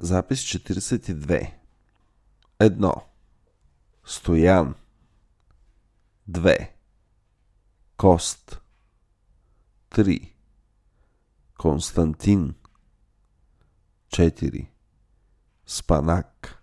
Запис 42. 1. Стоян. 2. Кост. 3. Константин. 4. Спанак.